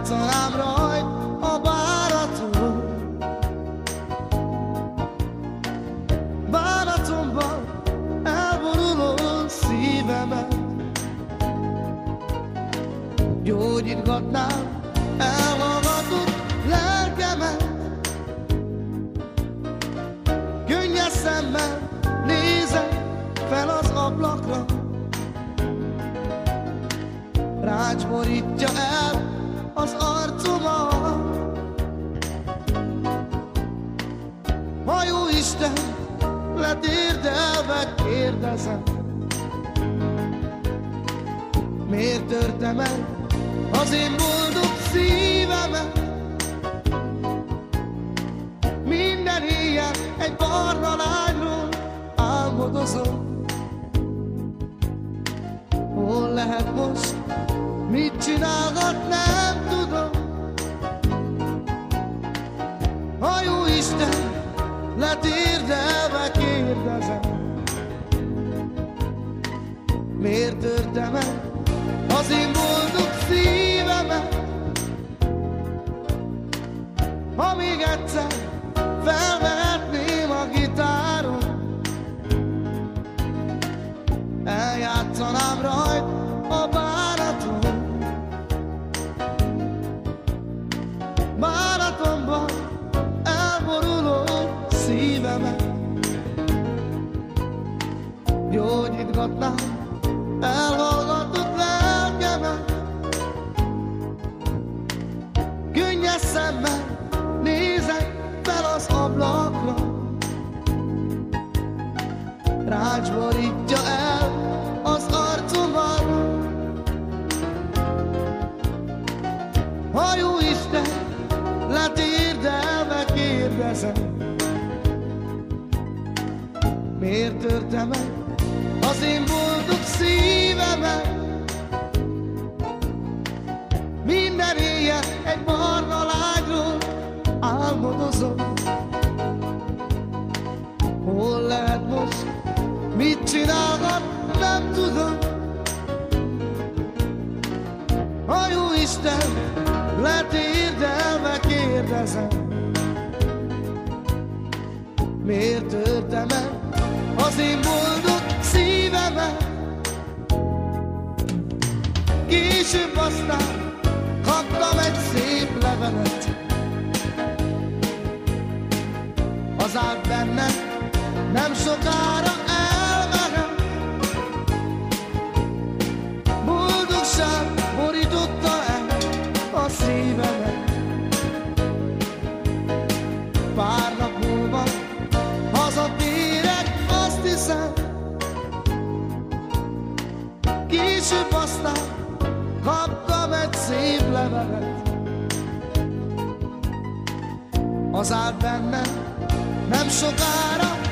látszanám rajt a bánatom Bánatomban elboruló szívemet. Gyógyítgatnám elhallgatott lelkemet. Könnyes szemmel nézek fel az ablakra. Rács borítja el az arcomat Ha jó Isten letérdelve kérdezem. Miért törtem el az én boldog szívemet? Minden éjjel egy barna lányról álmodozom. Hol lehet most, mit csinálhat, letérdelve kérdezem Miért törtem el az én boldog szívemet? Minden éjjel egy barna lányról álmodozom. Hol lehet most, mit csinálhat, nem tudom. Ha jó Isten letérdelve kérdezem én boldog szívemet Később aztán kaptam egy szép levelet. Az állt bennem, nem sokára Az állt bennem, nem sokára